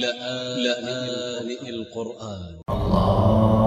لآن القرآن. الله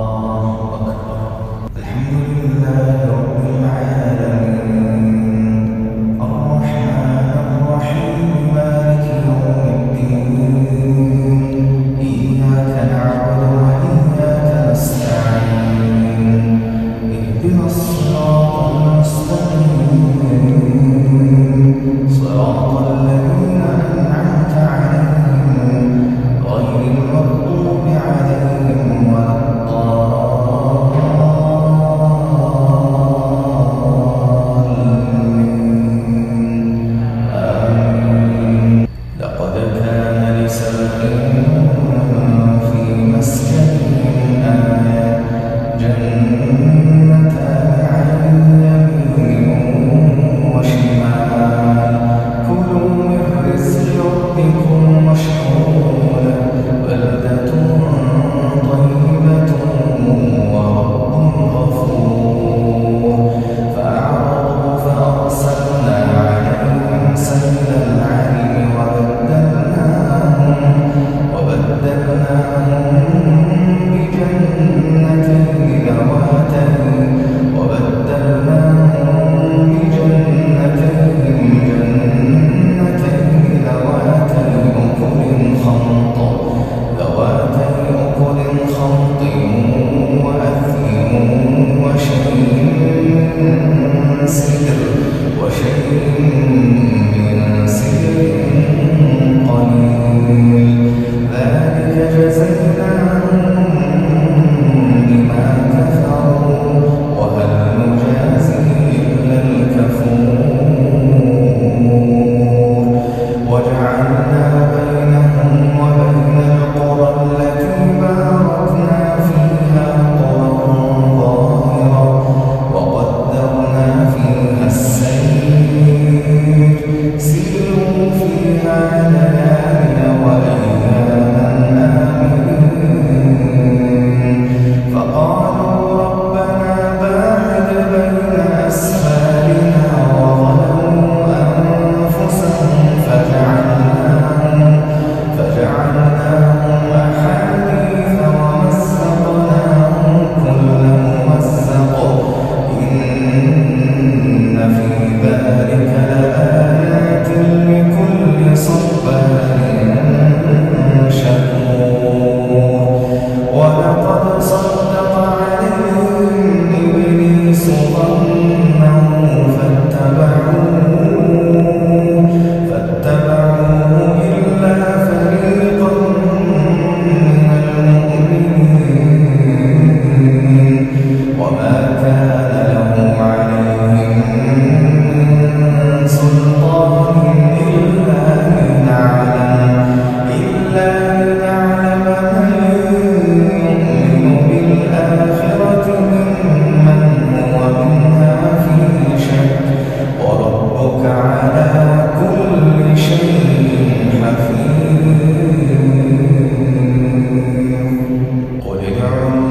قل ادعوا